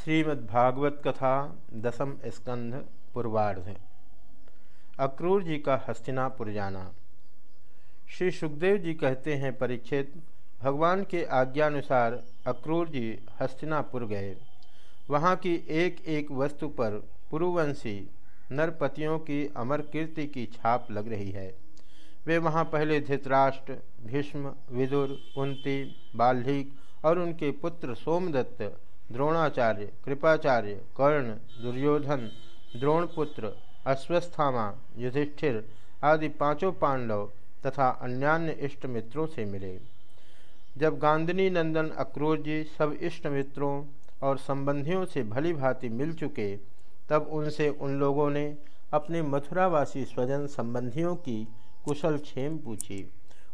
श्रीमद्भागवत कथा दसम स्कंध, पूर्वार्ध। अक्रूर जी का हस्तिनापुर जाना। श्री सुखदेव जी कहते हैं परीक्षित भगवान के आज्ञानुसार अक्रूर जी हस्तिनापुर गए। वहाँ की एक एक वस्तु पर पुरुवंशी नरपतियों की अमर कीर्ति की छाप लग रही है। वे वहाँ पहले धृतराष्ट्र, भीष्म, विदुर कुंती बाल्हिक और उनके पुत्र सोमदत्त द्रोणाचार्य, कृपाचार्य, कर्ण, दुर्योधन, द्रोणपुत्र, अश्वस्थामा, युधिष्ठिर आदि पाँचों पांडव तथा अन्यान्य इष्ट मित्रों से मिले। जब गांधनी नंदन अक्रूर जी सब इष्ट मित्रों और संबंधियों से भली भांति मिल चुके, तब उनसे उन लोगों ने अपने मथुरावासी स्वजन संबंधियों की कुशल क्षेम पूछी।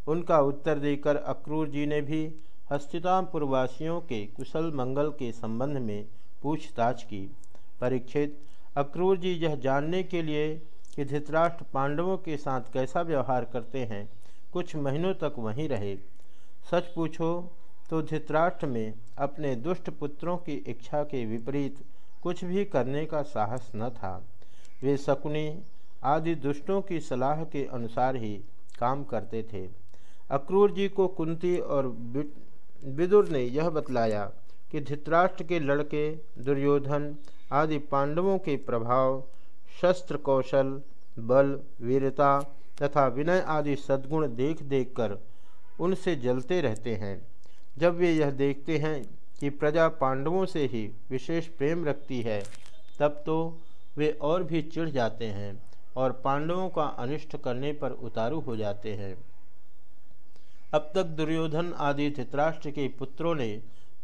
उनका उत्तर देकर अक्रूर जी ने भी हस्तितापुरवासियों के कुशल मंगल के संबंध में पूछताछ की। परीक्षित, अक्रूर जी यह जानने के लिए कि धृतराष्ट्र पांडवों के साथ कैसा व्यवहार करते हैं, कुछ महीनों तक वहीं रहे। सच पूछो तो धृतराष्ट्र में अपने दुष्ट पुत्रों की इच्छा के विपरीत कुछ भी करने का साहस न था। वे शकुनी आदि दुष्टों की सलाह के अनुसार ही काम करते थे। अक्रूर जी को कुंती और विदुर ने यह बतलाया कि धृतराष्ट्र के लड़के, दुर्योधन आदि पांडवों के प्रभाव, शस्त्र कौशल, बल, वीरता तथा विनय आदि सद्गुण देख देख कर उनसे जलते रहते हैं। जब वे यह देखते हैं कि प्रजा पांडवों से ही विशेष प्रेम रखती है, तब तो वे और भी चिढ़ जाते हैं और पांडवों का अनिष्ट करने पर उतारू हो जाते हैं। अब तक दुर्योधन आदि धृतराष्ट्र के पुत्रों ने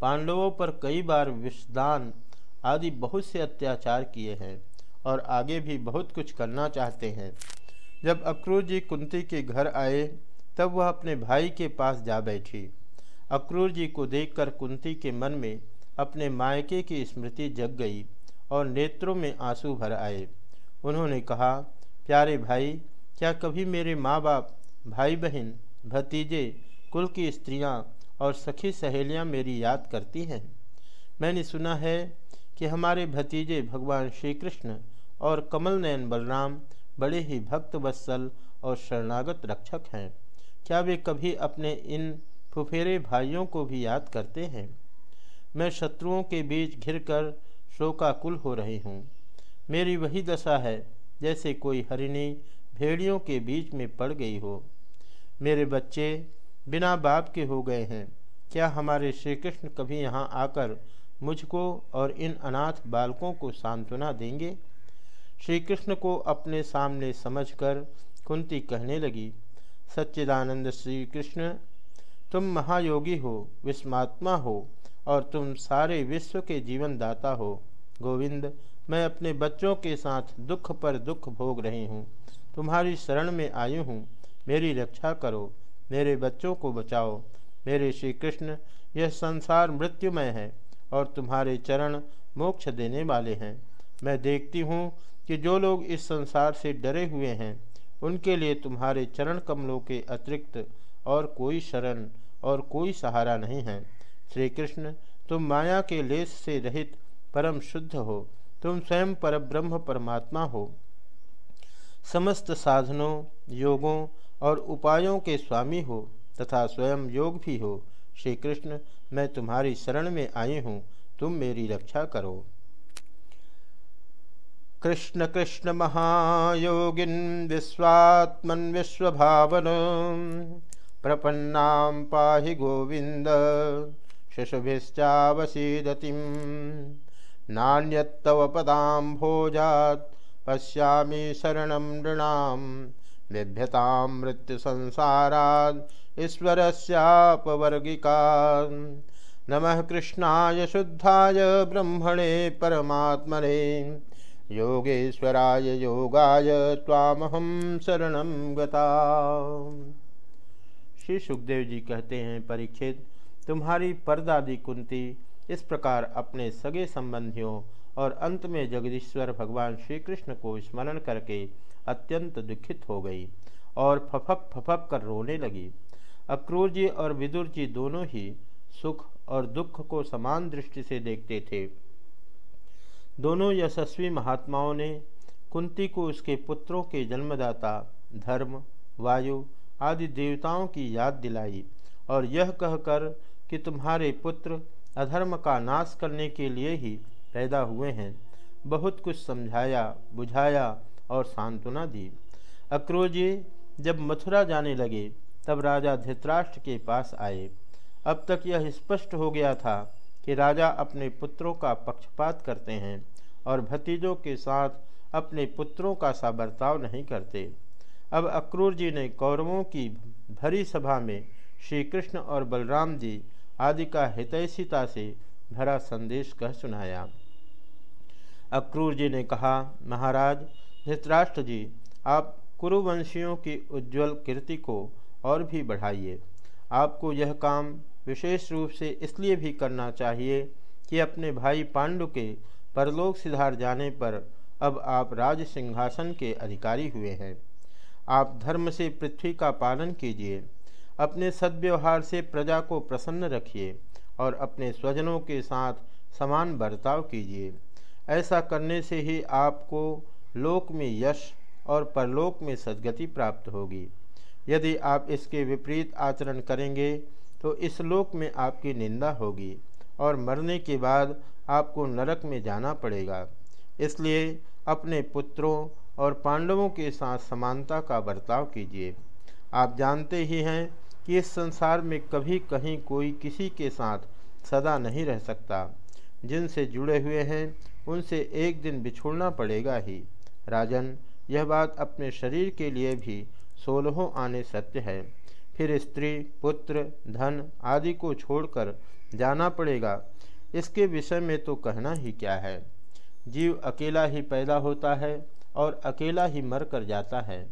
पांडवों पर कई बार विषदान आदि बहुत से अत्याचार किए हैं और आगे भी बहुत कुछ करना चाहते हैं। जब अक्रूर जी कुंती के घर आए, तब वह अपने भाई के पास जा बैठी। अक्रूर जी को देखकर कुंती के मन में अपने मायके की स्मृति जग गई और नेत्रों में आँसू भर आए। उन्होंने कहा, प्यारे भाई, क्या कभी मेरे माँ बाप भाई बहन भतीजे, कुल की स्त्रियाँ और सखी सहेलियाँ मेरी याद करती हैं। मैंने सुना है कि हमारे भतीजे भगवान श्री कृष्ण और कमल नयन बलराम बड़े ही भक्त, वत्सल और शरणागत रक्षक हैं। क्या वे कभी अपने इन फुफेरे भाइयों को भी याद करते हैं? मैं शत्रुओं के बीच घिरकर शोकाकुल हो रही हूँ। मेरी वही दशा है जैसे कोई हरिणी भेड़ियों के बीच में पड़ गई हो। मेरे बच्चे बिना बाप के हो गए हैं। क्या हमारे श्री कृष्ण कभी यहाँ आकर मुझको और इन अनाथ बालकों को सांत्वना देंगे? श्री कृष्ण को अपने सामने समझकर कुंती कहने लगी, सच्चिदानंद श्री कृष्ण तुम महायोगी हो, विस्मात्मा हो, और तुम सारे विश्व के जीवन दाता हो। गोविंद, मैं अपने बच्चों के साथ दुख पर दुख भोग रही हूँ। तुम्हारी शरण में आई हूँ। मेरी रक्षा करो, मेरे बच्चों को बचाओ। मेरे श्री कृष्ण यह संसार मृत्युमय है और तुम्हारे चरण मोक्ष देने वाले हैं। मैं देखती हूँ कि जो लोग इस संसार से डरे हुए हैं, उनके लिए तुम्हारे चरण कमलों के अतिरिक्त और कोई शरण और कोई सहारा नहीं है। श्री कृष्ण तुम माया के लेस से रहित परम शुद्ध हो। तुम स्वयं पर ब्रह्म परमात्मा हो। समस्त साधनों, योगों और उपायों के स्वामी हो तथा स्वयं योग भी हो श्री कृष्ण मैं तुम्हारी शरण में आई हूँ, तुम मेरी रक्षा करो। कृष्ण कृष्ण महायोगिन विश्वात्मन विश्वभावन, प्रपन्ना पाहि गोविंद शिशुभिश्चावसीदतिम नान्यत्तव भोजात, पश्यामि शरण नृणाम बिभ्यता मृत्यु संसाराद ईश्वरस्यापवर्गिका। नमः कृष्णाय शुद्धाय ब्रह्मणे परमात्मने। योगेश्वराय योगाय तामहम शरण गता। श्री सुखदेव जी कहते हैं, परीक्षित, तुम्हारी परदादी कुंती इस प्रकार अपने सगे संबंधियों और अंत में जगदीश्वर भगवान श्री कृष्ण को स्मरण करके अत्यंत दुखित हो गई और फफक फफक कर रोने लगी। अक्रूर जी और विदुर जी दोनों ही सुख और दुख को समान दृष्टि से देखते थे। दोनों यशस्वी महात्माओं ने कुंती को उसके पुत्रों के जन्मदाता, धर्म, वायु आदि देवताओं की याद दिलाई और यह कहकर कि तुम्हारे पुत्र अधर्म का नाश करने के लिए ही पैदा हुए हैं। बहुत कुछ समझाया, बुझाया और सांत्वना दी। अक्रोजी जब मथुरा जाने लगे, तब राजा धृतराष्ट्र के पास आए। अब तक यह स्पष्ट हो गया था कि राजा अपने पुत्रों का पक्षपात करते हैं और भतीजों के साथ अपने पुत्रों का सा बर्ताव नहीं करते। अब अक्रूर जी ने कौरवों की भरी सभा में श्री कृष्ण और बलराम जी आदि का हितैषिता से भरा संदेश कह सुनाया। अक्रूर जी ने कहा, महाराज धृतराष्ट्र जी आप कुरुवंशियों की उज्ज्वल कीर्ति को और भी बढ़ाइए। आपको यह काम विशेष रूप से इसलिए भी करना चाहिए कि अपने भाई पांडु के परलोक सिधार जाने पर अब आप राज सिंहासन के अधिकारी हुए हैं। आप धर्म से पृथ्वी का पालन कीजिए, अपने सद्व्यवहार से प्रजा को प्रसन्न रखिए और अपने स्वजनों के साथ समान बर्ताव कीजिए। ऐसा करने से ही आपको लोक में यश और परलोक में सदगति प्राप्त होगी। यदि आप इसके विपरीत आचरण करेंगे तो इस लोक में आपकी निंदा होगी और मरने के बाद आपको नरक में जाना पड़ेगा। इसलिए अपने पुत्रों और पांडवों के साथ समानता का बर्ताव कीजिए। आप जानते ही हैं कि इस संसार में कभी कहीं कोई किसी के साथ सदा नहीं रह सकता। जिनसे जुड़े हुए हैं, उनसे एक दिन बिछुड़ना पड़ेगा ही। राजन, यह बात अपने शरीर के लिए भी सोलहों आने सत्य है। फिर स्त्री, पुत्र, धन आदि को छोड़कर जाना पड़ेगा। इसके विषय में तो कहना ही क्या है? जीव अकेला ही पैदा होता है और अकेला ही मर कर जाता है।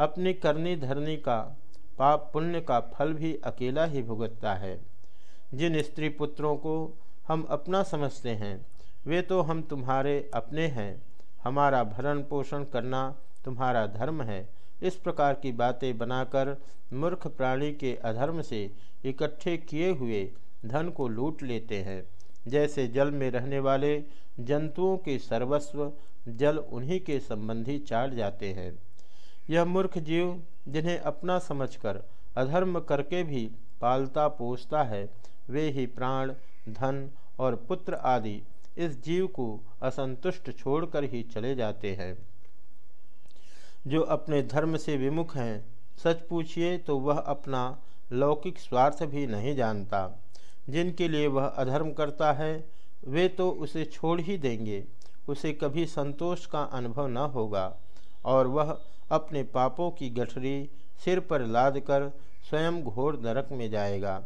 अपनी करनी धरनी का, पाप पुण्य का फल भी अकेला ही भुगतता है। जिन स्त्री पुत्रों को हम अपना समझते हैं, वे तो हम तुम्हारे अपने हैं। हमारा भरण पोषण करना तुम्हारा धर्म है। इस प्रकार की बातें बनाकर मूर्ख प्राणी के अधर्म से इकट्ठे किए हुए धन को लूट लेते हैं। जैसे जल में रहने वाले जंतुओं के सर्वस्व जल उन्हीं के संबंधी चाट जाते हैं। यह मूर्ख जीव जिन्हें अपना समझकर अधर्म करके भी पालता पोसता है, वे ही प्राण, धन और पुत्र आदि इस जीव को असंतुष्ट छोड़कर ही चले जाते हैं। जो अपने धर्म से विमुख हैं, सच पूछिए तो वह अपना लौकिक स्वार्थ भी नहीं जानता। जिनके लिए वह अधर्म करता है, वे तो उसे छोड़ ही देंगे। उसे कभी संतोष का अनुभव न होगा। और वह अपने पापों की गठरी सिर पर लाद कर स्वयं घोर नरक में जाएगा।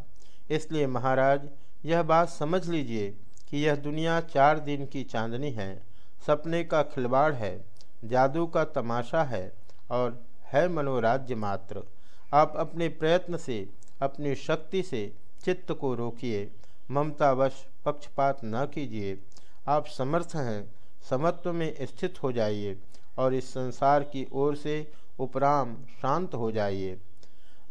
इसलिए महाराज, यह बात समझ लीजिए। कि यह दुनिया चार दिन की चांदनी है, सपने का खिलवाड़ है, जादू का तमाशा है और है मनोराज्य मात्र। आप अपने प्रयत्न से, अपनी शक्ति से चित्त को रोकिए, ममतावश पक्षपात न कीजिए। आप समर्थ हैं, समत्व में स्थित हो जाइए और इस संसार की ओर से उपराम शांत हो जाइए।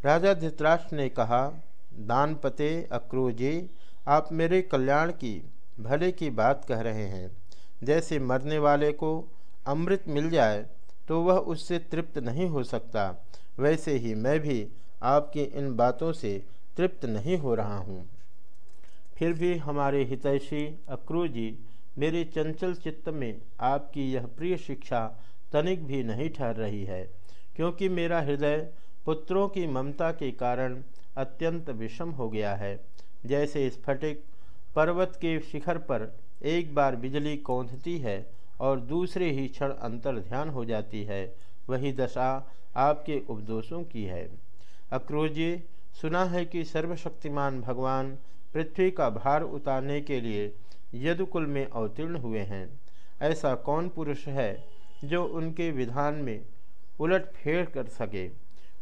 राजा धृतराष्ट्र ने कहा, दानपते अक्रोजे, आप मेरे कल्याण की भले की बात कह रहे हैं। जैसे मरने वाले को अमृत मिल जाए तो वह उससे तृप्त नहीं हो सकता। वैसे ही मैं भी आपकी इन बातों से तृप्त नहीं हो रहा हूँ। फिर भी हमारे हितैषी अक्रू जी, मेरे चंचल चित्त में आपकी यह प्रिय शिक्षा तनिक भी नहीं ठहर रही है, क्योंकि मेरा हृदय पुत्रों की ममता के कारण अत्यंत विषम हो गया है। जैसे स्फटिक पर्वत के शिखर पर एक बार बिजली कौंधती है और दूसरे ही क्षण अंतर ध्यान हो जाती है। वही दशा आपके उपदोषों की है। अक्रोजी, सुना है कि सर्वशक्तिमान भगवान पृथ्वी का भार उतारने के लिए यदुकुल में अवतीर्ण हुए हैं। ऐसा कौन पुरुष है जो उनके विधान में उलट फेर कर सके?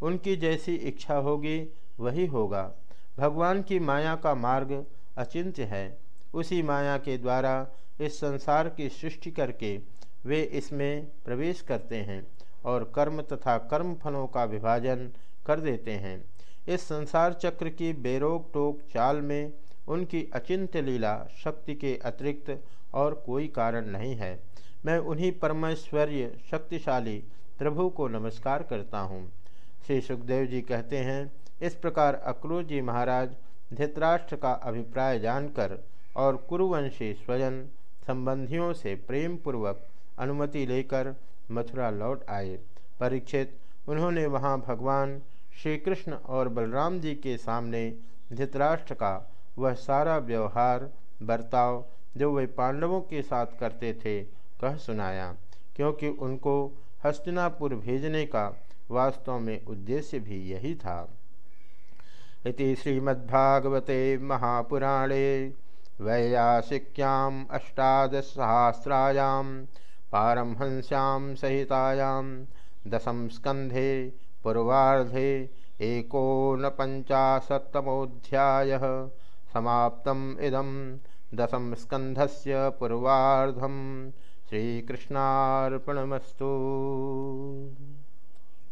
उनकी जैसी इच्छा होगी, वही होगा। भगवान की माया का मार्ग अचिंत्य है। उसी माया के द्वारा इस संसार की सृष्टि करके वे इसमें प्रवेश करते हैं और कर्म तथा कर्म फलों का विभाजन कर देते हैं। इस संसार चक्र की बेरोक टोक चाल में उनकी अचिंत्य लीला शक्ति के अतिरिक्त और कोई कारण नहीं है। मैं उन्हीं परमेश्वर्य शक्तिशाली प्रभु को नमस्कार करता हूँ। श्री सुखदेव जी कहते हैं, इस प्रकार अक्रूर जी महाराज धृतराष्ट्र का अभिप्राय जानकर और कुरुवंशी स्वजन संबंधियों से प्रेम पूर्वक अनुमति लेकर मथुरा लौट आए। परीक्षित, उन्होंने वहाँ भगवान श्री कृष्ण और बलराम जी के सामने धृतराष्ट्र का वह सारा व्यवहार, बर्ताव जो वे पांडवों के साथ करते थे, कह सुनाया, क्योंकि उनको हस्तिनापुर भेजने का वास्तव में उद्देश्य भी यही था। इति श्रीमद्भागवते महापुराणे वैयासिक्याम् अष्टादशसहस्रायां पारमहंस्यां सहितायां दशम स्कन्धे पूर्वार्धे एकोनपञ्चाशत्तमोऽध्यायः समाप्तम् इदं दशम स्कन्धस्य पूर्वार्धं श्रीकृष्णार्पणमस्तु